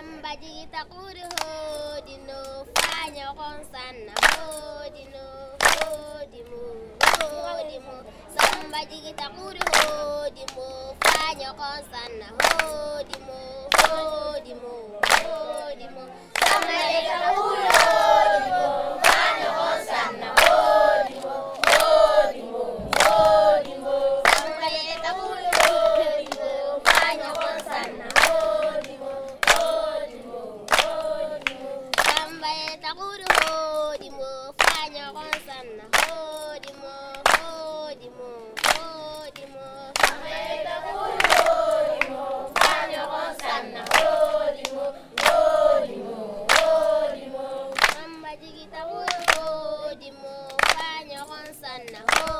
Samba jigita kuri hodino fanya konsana hodino hodimo hodimo Samba jigita kuri hodimo fanya konsana hodimo hodimo hodimo Samba jigita Sun, ho!